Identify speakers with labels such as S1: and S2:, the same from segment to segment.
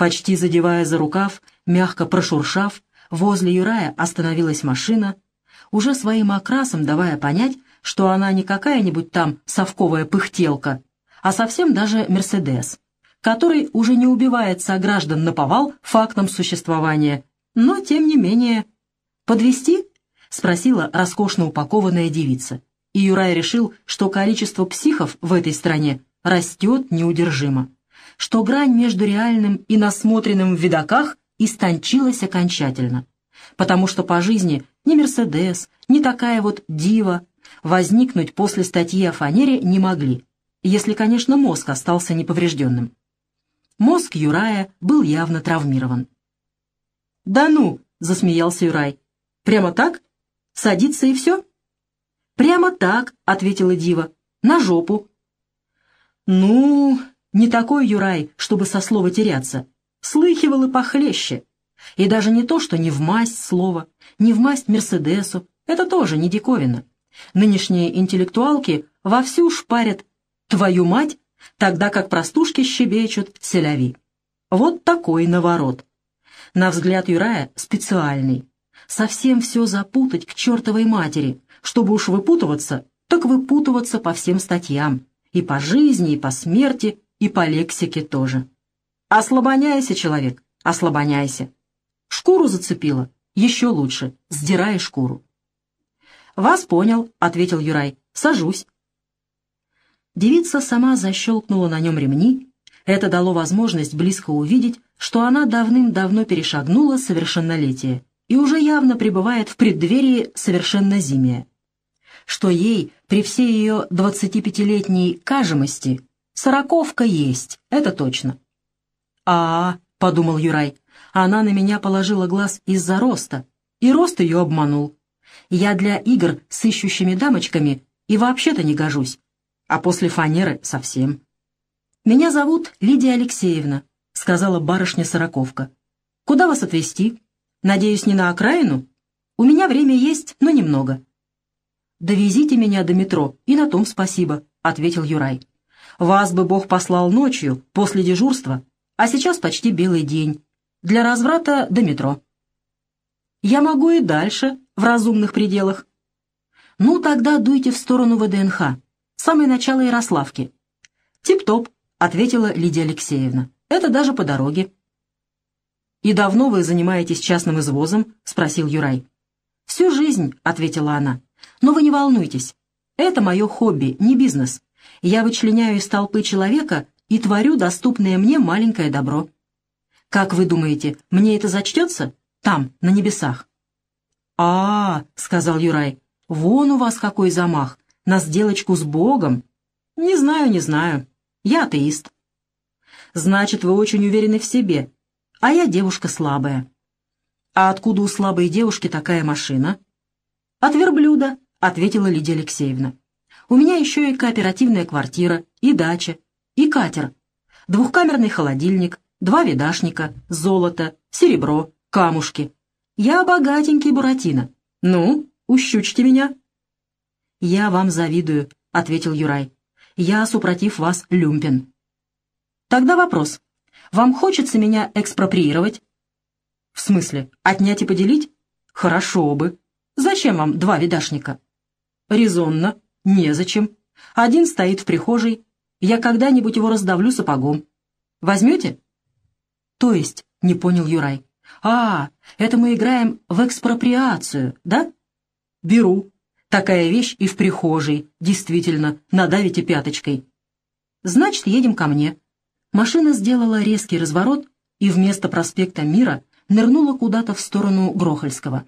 S1: Почти задевая за рукав, мягко прошуршав, возле Юрая остановилась машина, уже своим окрасом давая понять, что она не какая-нибудь там совковая пыхтелка, а совсем даже «Мерседес», который уже не убивает сограждан наповал фактом существования, но, тем не менее... «Подвезти?» — спросила роскошно упакованная девица. И Юрай решил, что количество психов в этой стране растет неудержимо, что грань между реальным и насмотренным в видоках истончилась окончательно, потому что по жизни ни «Мерседес», ни такая вот «Дива» возникнуть после статьи о фанере не могли, если, конечно, мозг остался неповрежденным. Мозг Юрая был явно травмирован. «Да ну!» — засмеялся Юрай. «Прямо так? Садиться и все?» «Прямо так», — ответила Дива. «На жопу». «Ну, не такой Юрай, чтобы со слова теряться. Слыхивал и похлеще. И даже не то, что не в масть слова, не в масть Мерседесу, это тоже не диковина. Нынешние интеллектуалки вовсю шпарят «твою мать», тогда как простушки щебечут «селяви». Вот такой наворот. На взгляд Юрая специальный. Совсем все запутать к чертовой матери. Чтобы уж выпутываться, так выпутываться по всем статьям. И по жизни, и по смерти, и по лексике тоже. Ослабоняйся, человек, ослабоняйся. Шкуру зацепила? Еще лучше, сдирай шкуру. «Вас понял», — ответил Юрай. «Сажусь». Девица сама защелкнула на нем ремни. Это дало возможность близко увидеть, что она давным-давно перешагнула совершеннолетие и уже явно пребывает в преддверии совершеннозимия. Что ей, при всей ее 25-летней кажемости, сороковка есть, это точно. а, -а, -а подумал Юрай, — она на меня положила глаз из-за роста, и рост ее обманул. Я для игр с ищущими дамочками и вообще-то не гожусь, а после фанеры совсем. «Меня зовут Лидия Алексеевна», — сказала барышня-сороковка. «Куда вас отвезти? Надеюсь, не на окраину? У меня время есть, но немного». «Довезите меня до метро, и на том спасибо», — ответил Юрай. «Вас бы Бог послал ночью, после дежурства, а сейчас почти белый день. Для разврата до метро». «Я могу и дальше, в разумных пределах». «Ну, тогда дуйте в сторону ВДНХ, самое начало Ярославки». «Тип-топ», — ответила Лидия Алексеевна. Это даже по дороге. «И давно вы занимаетесь частным извозом?» — спросил Юрай. «Всю жизнь», — ответила она. «Но вы не волнуйтесь. Это мое хобби, не бизнес. Я вычленяю из толпы человека и творю доступное мне маленькое добро. Как вы думаете, мне это зачтется? Там, на небесах?» «А, -а — сказал Юрай, — вон у вас какой замах, на сделочку с Богом. Не знаю, не знаю. Я атеист». Значит, вы очень уверены в себе, а я девушка слабая. А откуда у слабой девушки такая машина? От верблюда, ответила Лидия Алексеевна. У меня еще и кооперативная квартира, и дача, и катер, двухкамерный холодильник, два видашника, золото, серебро, камушки. Я богатенький Буратино. Ну, ущучьте меня. Я вам завидую, ответил Юрай. Я, супротив вас, люмпен. Тогда вопрос. Вам хочется меня экспроприировать? В смысле, отнять и поделить? Хорошо бы. Зачем вам два видашника? Резонно. Незачем. Один стоит в прихожей. Я когда-нибудь его раздавлю сапогом. Возьмете? То есть, не понял Юрай. А, это мы играем в экспроприацию, да? Беру. Такая вещь и в прихожей. Действительно, надавите пяточкой. Значит, едем ко мне. Машина сделала резкий разворот и вместо проспекта Мира нырнула куда-то в сторону Грохольского.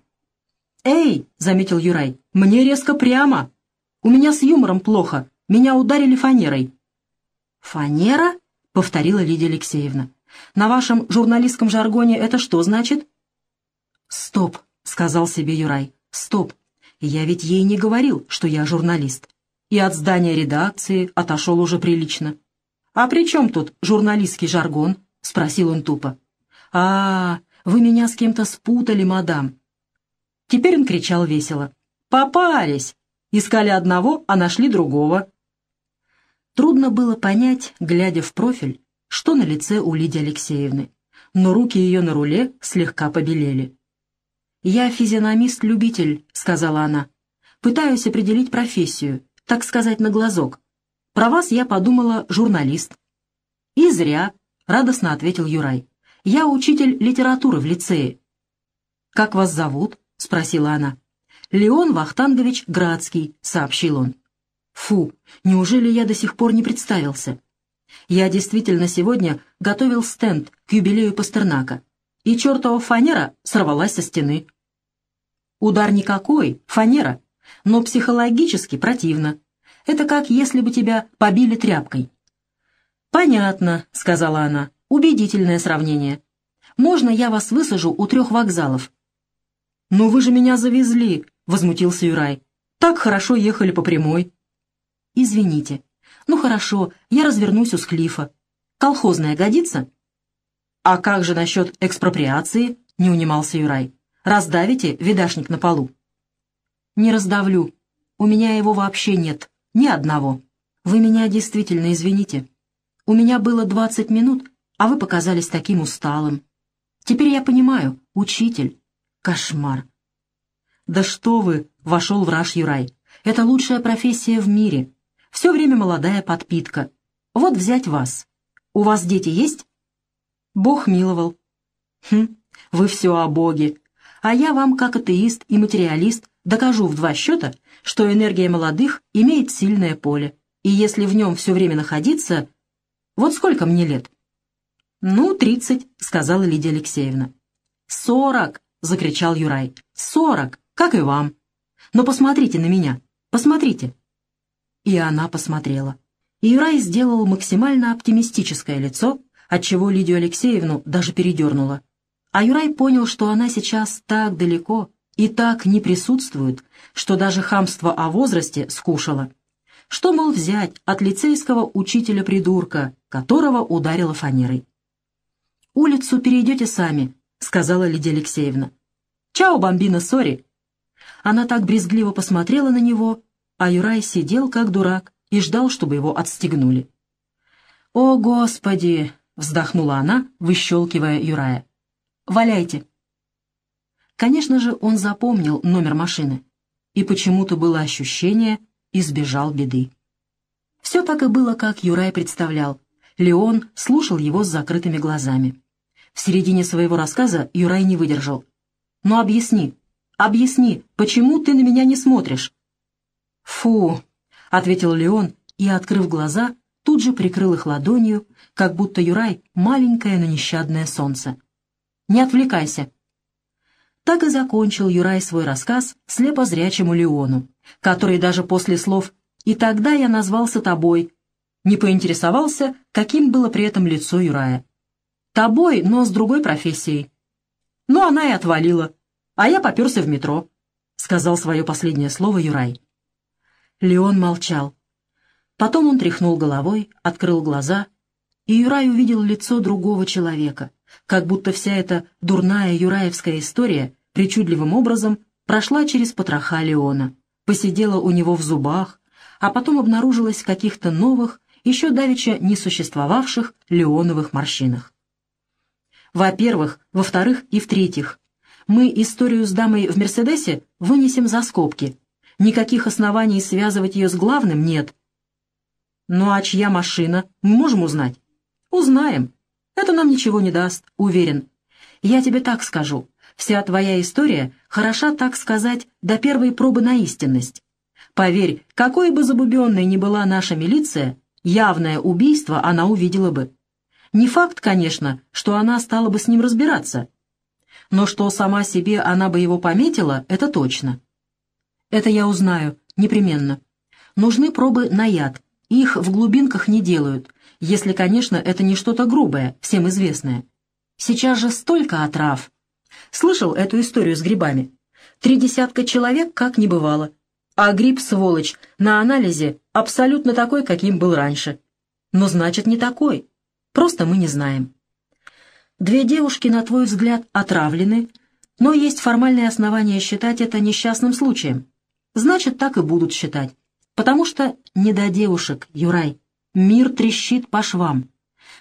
S1: «Эй!» — заметил Юрай. «Мне резко прямо! У меня с юмором плохо. Меня ударили фанерой». «Фанера?» — повторила Лидия Алексеевна. «На вашем журналистском жаргоне это что значит?» «Стоп!» — сказал себе Юрай. «Стоп! Я ведь ей не говорил, что я журналист. И от здания редакции отошел уже прилично. «А при чем тут журналистский жаргон?» — спросил он тупо. «А, вы меня с кем-то спутали, мадам». Теперь он кричал весело. «Попались! Искали одного, а нашли другого». Трудно было понять, глядя в профиль, что на лице у Лидии Алексеевны. но руки ее на руле слегка побелели. «Я физиономист-любитель», — сказала она. «Пытаюсь определить профессию, так сказать, на глазок. Про вас я подумала журналист». «И зря», — радостно ответил Юрай. «Я учитель литературы в лицее». «Как вас зовут?» — спросила она. «Леон Вахтангович Градский», — сообщил он. «Фу, неужели я до сих пор не представился?» Я действительно сегодня готовил стенд к юбилею Пастернака, и чертова фанера сорвалась со стены. Удар никакой, фанера, но психологически противно. Это как если бы тебя побили тряпкой. «Понятно», — сказала она, — «убедительное сравнение. Можно я вас высажу у трех вокзалов?» «Ну вы же меня завезли», — возмутился Юрай. «Так хорошо ехали по прямой». «Извините. Ну хорошо, я развернусь у склифа. Колхозная годится?» «А как же насчет экспроприации?» — не унимался Юрай. «Раздавите видашник на полу?» «Не раздавлю. У меня его вообще нет. Ни одного. Вы меня действительно извините. У меня было двадцать минут, а вы показались таким усталым. Теперь я понимаю, учитель. Кошмар. «Да что вы!» — вошел враж Юрай. «Это лучшая профессия в мире. Все время молодая подпитка. Вот взять вас. У вас дети есть?» «Бог миловал». «Хм, вы все о Боге. А я вам, как атеист и материалист, докажу в два счета, что энергия молодых имеет сильное поле, и если в нем все время находиться, вот сколько мне лет?» «Ну, тридцать», — сказала Лидия Алексеевна. «Сорок!» — закричал Юрай. «Сорок! Как и вам! Но посмотрите на меня! Посмотрите!» И она посмотрела. И Юрай сделал максимально оптимистическое лицо, отчего Лидию Алексеевну даже передернуло. А Юрай понял, что она сейчас так далеко и так не присутствует, что даже хамство о возрасте скушало. Что, мол, взять от лицейского учителя-придурка, которого ударила фанерой? «Улицу перейдете сами», — сказала Лидия Алексеевна. «Чао, бомбина, сори!» Она так брезгливо посмотрела на него, а Юрай сидел как дурак и ждал, чтобы его отстегнули. «О, Господи!» — вздохнула она, выщелкивая Юрая. «Валяйте!» Конечно же, он запомнил номер машины, и почему-то было ощущение, избежал беды. Все так и было, как Юрай представлял. Леон слушал его с закрытыми глазами. В середине своего рассказа Юрай не выдержал. «Ну объясни, объясни, почему ты на меня не смотришь?» «Фу!» — ответил Леон и, открыв глаза, тут же прикрыл их ладонью, как будто Юрай — маленькое, но нещадное солнце. «Не отвлекайся!» Так и закончил Юрай свой рассказ слепозрячему Леону, который даже после слов «И тогда я назвался тобой» не поинтересовался, каким было при этом лицо Юрая. «Тобой, но с другой профессией». Ну, она и отвалила, а я поперся в метро, — сказал свое последнее слово Юрай. Леон молчал. Потом он тряхнул головой, открыл глаза, и Юрай увидел лицо другого человека, как будто вся эта дурная юраевская история причудливым образом прошла через потроха Леона, посидела у него в зубах, а потом обнаружилась в каких-то новых, еще давеча не существовавших леоновых морщинах. Во-первых, во-вторых и в-третьих, мы историю с дамой в «Мерседесе» вынесем за скобки. Никаких оснований связывать ее с главным нет. Ну а чья машина, мы можем узнать? Узнаем. Это нам ничего не даст, уверен. Я тебе так скажу. Вся твоя история хороша, так сказать, до первой пробы на истинность. Поверь, какой бы забубенной ни была наша милиция, явное убийство она увидела бы. Не факт, конечно, что она стала бы с ним разбираться. Но что сама себе она бы его пометила, это точно. Это я узнаю, непременно. Нужны пробы на яд. Их в глубинках не делают, если, конечно, это не что-то грубое, всем известное. Сейчас же столько отрав. Слышал эту историю с грибами? Три десятка человек как не бывало. А гриб, сволочь, на анализе абсолютно такой, каким был раньше. Но значит, не такой. Просто мы не знаем. Две девушки, на твой взгляд, отравлены, но есть формальные основания считать это несчастным случаем. Значит, так и будут считать. Потому что не до девушек, Юрай. Мир трещит по швам.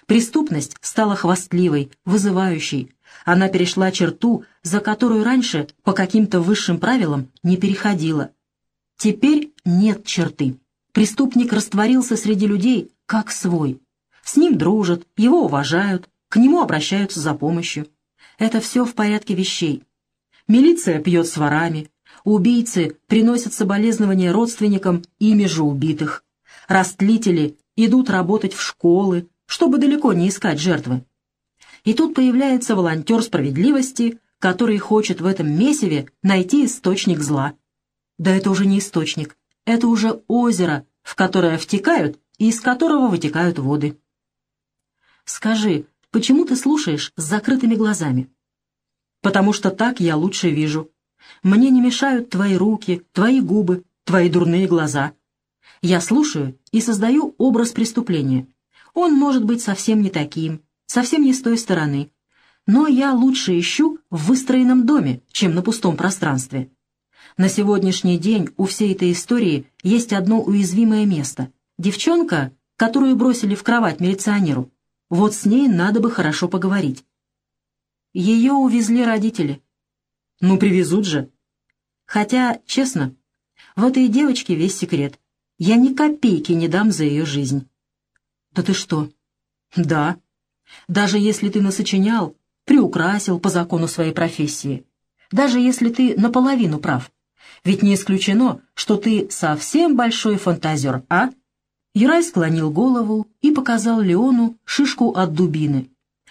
S1: Преступность стала хвастливой, вызывающей. Она перешла черту, за которую раньше по каким-то высшим правилам не переходила. Теперь нет черты. Преступник растворился среди людей, как свой. С ним дружат, его уважают, к нему обращаются за помощью. Это все в порядке вещей. Милиция пьет с ворами, убийцы приносят соболезнования родственникам ими же убитых. Растлители идут работать в школы, чтобы далеко не искать жертвы. И тут появляется волонтер справедливости, который хочет в этом месиве найти источник зла. Да это уже не источник, это уже озеро, в которое втекают и из которого вытекают воды. Скажи, почему ты слушаешь с закрытыми глазами? Потому что так я лучше вижу. Мне не мешают твои руки, твои губы, твои дурные глаза. Я слушаю и создаю образ преступления. Он может быть совсем не таким, совсем не с той стороны. Но я лучше ищу в выстроенном доме, чем на пустом пространстве. На сегодняшний день у всей этой истории есть одно уязвимое место. Девчонка, которую бросили в кровать милиционеру, вот с ней надо бы хорошо поговорить. Ее увезли родители. Ну, привезут же. Хотя, честно, в этой девочке весь секрет. Я ни копейки не дам за ее жизнь. Да ты что? Да. Даже если ты насочинял, приукрасил по закону своей профессии. Даже если ты наполовину прав. Ведь не исключено, что ты совсем большой фантазер, а? Юрай склонил голову и показал Леону шишку от дубины,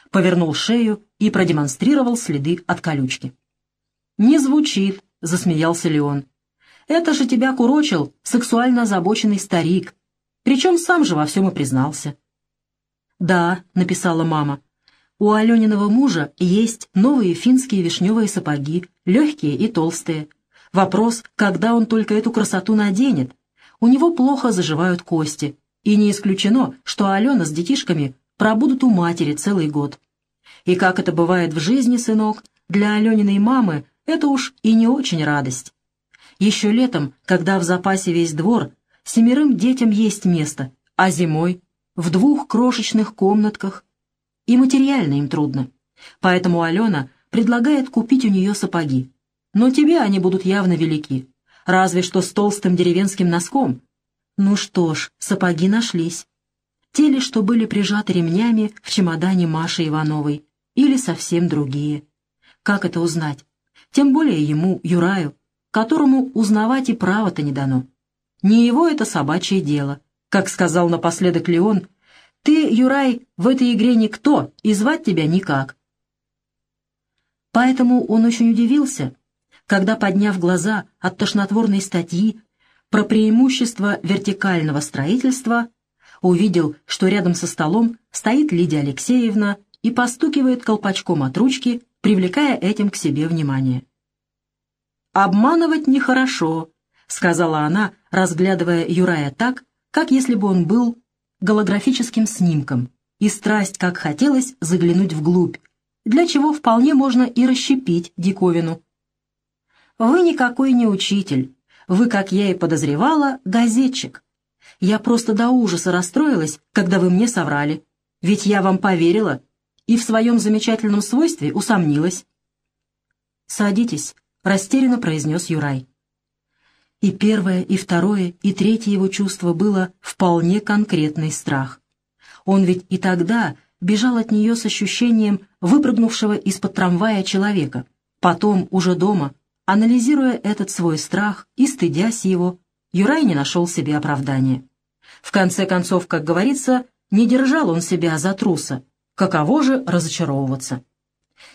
S1: повернул шею и продемонстрировал следы от колючки. «Не звучит», — засмеялся Леон. «Это же тебя курочил сексуально озабоченный старик, причем сам же во всем и признался». «Да», — написала мама, — «у Алениного мужа есть новые финские вишневые сапоги, легкие и толстые. Вопрос, когда он только эту красоту наденет. У него плохо заживают кости, и не исключено, что Алена с детишками пробудут у матери целый год. И как это бывает в жизни, сынок, для Алениной мамы это уж и не очень радость. Еще летом, когда в запасе весь двор, семерым детям есть место, а зимой в двух крошечных комнатках. И материально им трудно. Поэтому Алена предлагает купить у нее сапоги. Но тебе они будут явно велики. Разве что с толстым деревенским носком. Ну что ж, сапоги нашлись. Те ли, что были прижаты ремнями в чемодане Маши Ивановой, или совсем другие. Как это узнать? Тем более ему, Юраю, которому узнавать и право-то не дано. Не его это собачье дело. Как сказал напоследок Леон, «Ты, Юрай, в этой игре никто, и звать тебя никак». Поэтому он очень удивился, когда, подняв глаза от тошнотворной статьи про преимущество вертикального строительства, увидел, что рядом со столом стоит Лидия Алексеевна и постукивает колпачком от ручки, привлекая этим к себе внимание. «Обманывать нехорошо», — сказала она, разглядывая Юрая так, как если бы он был голографическим снимком, и страсть, как хотелось, заглянуть вглубь, для чего вполне можно и расщепить диковину. «Вы никакой не учитель, вы, как я и подозревала, газетчик. Я просто до ужаса расстроилась, когда вы мне соврали, ведь я вам поверила и в своем замечательном свойстве усомнилась». «Садитесь», — растерянно произнес Юрай. И первое, и второе, и третье его чувство было вполне конкретный страх. Он ведь и тогда бежал от нее с ощущением выпрыгнувшего из-под трамвая человека. Потом, уже дома, анализируя этот свой страх и стыдясь его, Юрай не нашел себе оправдания. В конце концов, как говорится, не держал он себя за труса, каково же разочаровываться.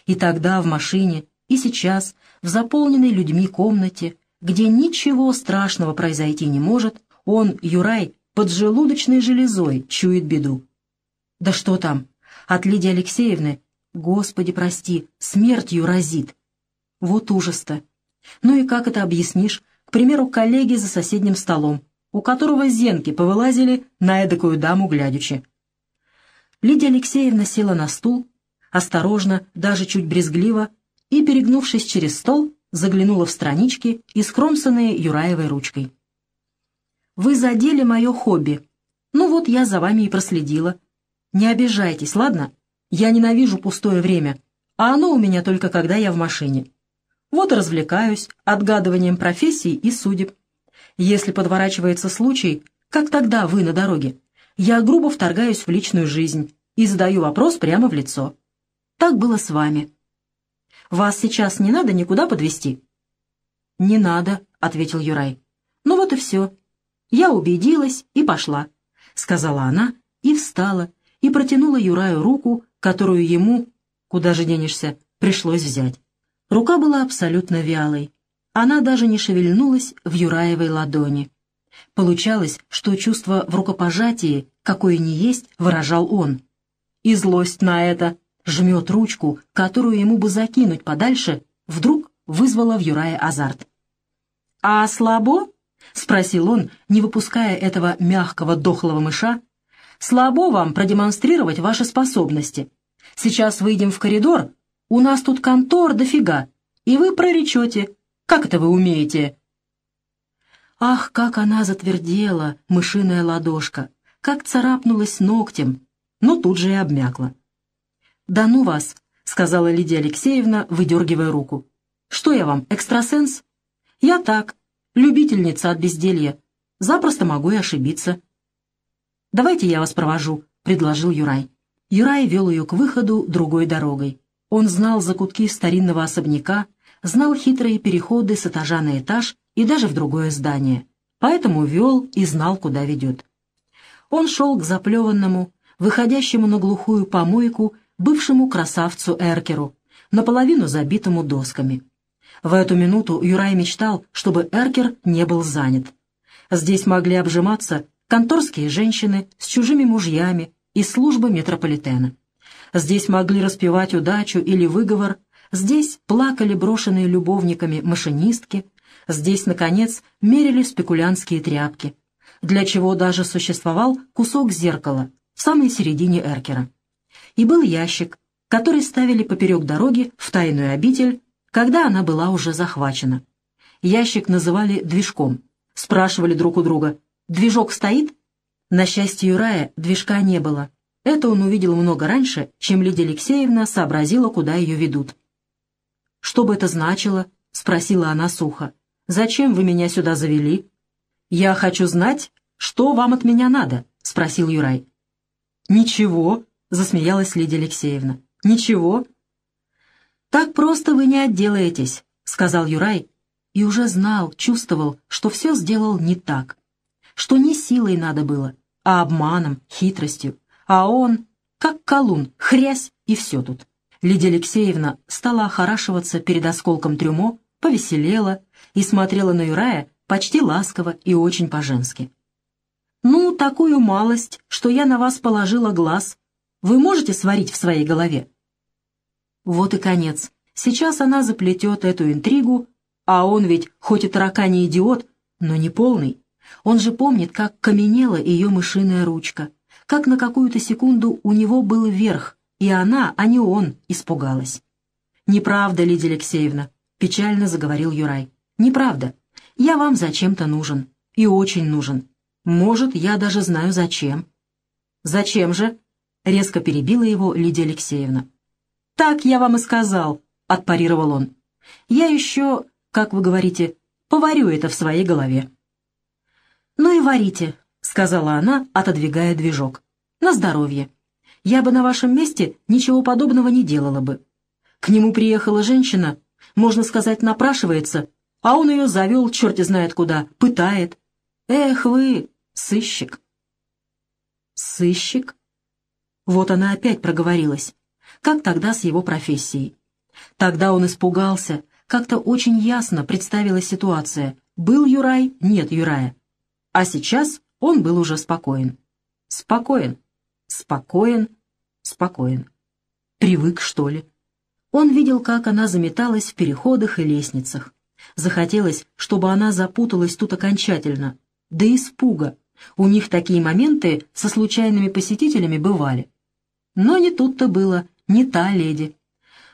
S1: И тогда в машине, и сейчас, в заполненной людьми комнате, где ничего страшного произойти не может, он, Юрай, под желудочной железой чует беду. Да что там, от Лидии Алексеевны, Господи, прости, смертью разит. Вот ужас-то. Ну и как это объяснишь, к примеру, коллеге за соседним столом, у которого зенки повылазили на эдакую даму глядячи. Лидия Алексеевна села на стул, осторожно, даже чуть брезгливо, и, перегнувшись через стол, заглянула в странички, искромсанные Юраевой ручкой. «Вы задели мое хобби. Ну вот я за вами и проследила. Не обижайтесь, ладно? Я ненавижу пустое время, а оно у меня только когда я в машине. Вот развлекаюсь отгадыванием профессий и судеб. Если подворачивается случай, как тогда вы на дороге, я грубо вторгаюсь в личную жизнь и задаю вопрос прямо в лицо. Так было с вами. Вас сейчас не надо никуда подвести? «Не надо», — ответил Юрай. «Ну вот и все. Я убедилась и пошла», — сказала она и встала, и протянула Юраю руку, которую ему, куда же денешься, пришлось взять. Рука была абсолютно вялой. Она даже не шевельнулась в Юраевой ладони. Получалось, что чувство в рукопожатии, какое ни есть, выражал он. И злость на это, жмет ручку, которую ему бы закинуть подальше, вдруг вызвала в Юрае азарт. «А слабо?» — спросил он, не выпуская этого мягкого дохлого мыша. «Слабо вам продемонстрировать ваши способности. Сейчас выйдем в коридор, у нас тут контор дофига, и вы проречете. Как это вы умеете?» Ах, как она затвердела, мышиная ладошка, как царапнулась ногтем, но тут же и обмякла. «Да ну вас!» — сказала Лидия Алексеевна, выдергивая руку. «Что я вам, экстрасенс?» «Я так, любительница от безделья. Запросто могу и ошибиться». «Давайте я вас провожу», — предложил Юрай. Юрай вел ее к выходу другой дорогой. Он знал закутки старинного особняка, знал хитрые переходы с этажа на этаж и даже в другое здание, поэтому вел и знал, куда ведет. Он шел к заплеванному, выходящему на глухую помойку, бывшему красавцу Эркеру, наполовину забитому досками. В эту минуту Юрай мечтал, чтобы Эркер не был занят. Здесь могли обжиматься конторские женщины с чужими мужьями из службы метрополитена. Здесь могли распевать удачу или выговор, здесь плакали брошенные любовниками машинистки, Здесь, наконец, мерили спекулянтские тряпки, для чего даже существовал кусок зеркала в самой середине эркера. И был ящик, который ставили поперек дороги в тайную обитель, когда она была уже захвачена. Ящик называли движком. Спрашивали друг у друга, «Движок стоит?» На счастье Юрая движка не было. Это он увидел много раньше, чем Лидия Алексеевна сообразила, куда ее ведут. «Что бы это значило?» — спросила она сухо. Зачем вы меня сюда завели?» «Я хочу знать, что вам от меня надо?» — спросил Юрай. «Ничего», — засмеялась Лидия Алексеевна. «Ничего». «Так просто вы не отделаетесь», — сказал Юрай, и уже знал, чувствовал, что все сделал не так, что не силой надо было, а обманом, хитростью, а он, как колун, хрясь, и все тут. Лидия Алексеевна стала охорашиваться перед осколком трюмо, повеселела и смотрела на Юрая почти ласково и очень по-женски. «Ну, такую малость, что я на вас положила глаз. Вы можете сварить в своей голове?» Вот и конец. Сейчас она заплетет эту интригу, а он ведь хоть и тараканий идиот, но не полный. Он же помнит, как каменела ее мышиная ручка, как на какую-то секунду у него был верх, и она, а не он, испугалась. «Неправда, Лидия Алексеевна, — печально заговорил Юрай. «Неправда. Я вам зачем-то нужен. И очень нужен. Может, я даже знаю, зачем». «Зачем же?» — резко перебила его Лидия Алексеевна. «Так я вам и сказал», — отпарировал он. «Я еще, как вы говорите, поварю это в своей голове». «Ну и варите», — сказала она, отодвигая движок. «На здоровье. Я бы на вашем месте ничего подобного не делала бы. К нему приехала женщина, можно сказать, напрашивается, а он ее завел черти знает куда, пытает. Эх вы, сыщик. Сыщик? Вот она опять проговорилась. Как тогда с его профессией? Тогда он испугался, как-то очень ясно представилась ситуация. Был Юрай, нет Юрая. А сейчас он был уже спокоен. Спокоен, спокоен, спокоен. Привык, что ли? Он видел, как она заметалась в переходах и лестницах. Захотелось, чтобы она запуталась тут окончательно. Да испуга. У них такие моменты со случайными посетителями бывали. Но не тут-то было, не та леди.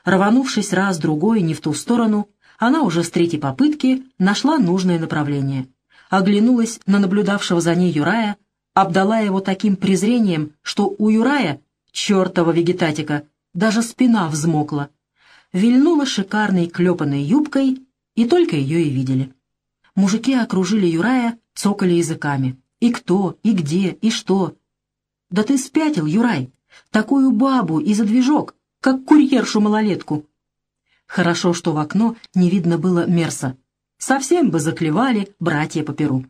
S1: Рванувшись раз-другой не в ту сторону, она уже с третьей попытки нашла нужное направление. Оглянулась на наблюдавшего за ней Юрая, обдала его таким презрением, что у Юрая Чертова вегетатика! Даже спина взмокла. Вильнула шикарной клепанной юбкой, и только ее и видели. Мужики окружили Юрая, цокали языками. И кто, и где, и что. «Да ты спятил, Юрай! Такую бабу и задвижок, как курьершу-малолетку!» Хорошо, что в окно не видно было Мерса. Совсем бы заклевали братья по перу.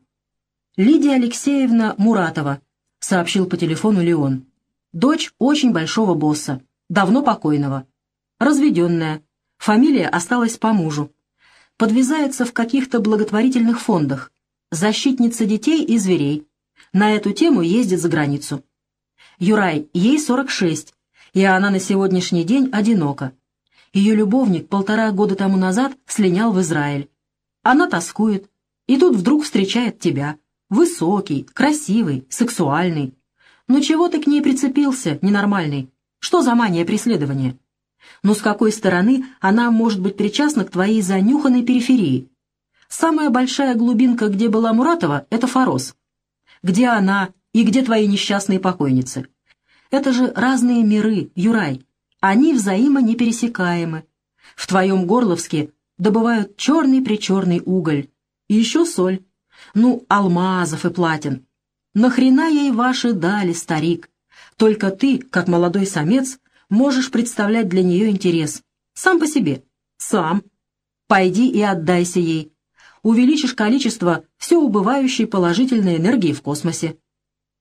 S1: «Лидия Алексеевна Муратова», — сообщил по телефону Леон. «Дочь очень большого босса, давно покойного. Разведенная. Фамилия осталась по мужу. Подвязается в каких-то благотворительных фондах. Защитница детей и зверей. На эту тему ездит за границу. Юрай, ей 46, и она на сегодняшний день одинока. Ее любовник полтора года тому назад слинял в Израиль. Она тоскует, и тут вдруг встречает тебя. Высокий, красивый, сексуальный. Ну чего ты к ней прицепился, ненормальный? Что за мания преследования? Ну с какой стороны она может быть причастна к твоей занюханной периферии? Самая большая глубинка, где была Муратова, это Форос. Где она и где твои несчастные покойницы? Это же разные миры, Юрай. Они взаимонепересекаемы. В твоем Горловске добывают черный-причерный уголь. И еще соль. Ну, алмазов и платин. Нахрена ей ваши дали, старик? Только ты, как молодой самец, можешь представлять для нее интерес. Сам по себе. Сам. Пойди и отдайся ей. Увеличишь количество все убывающей положительной энергии в космосе.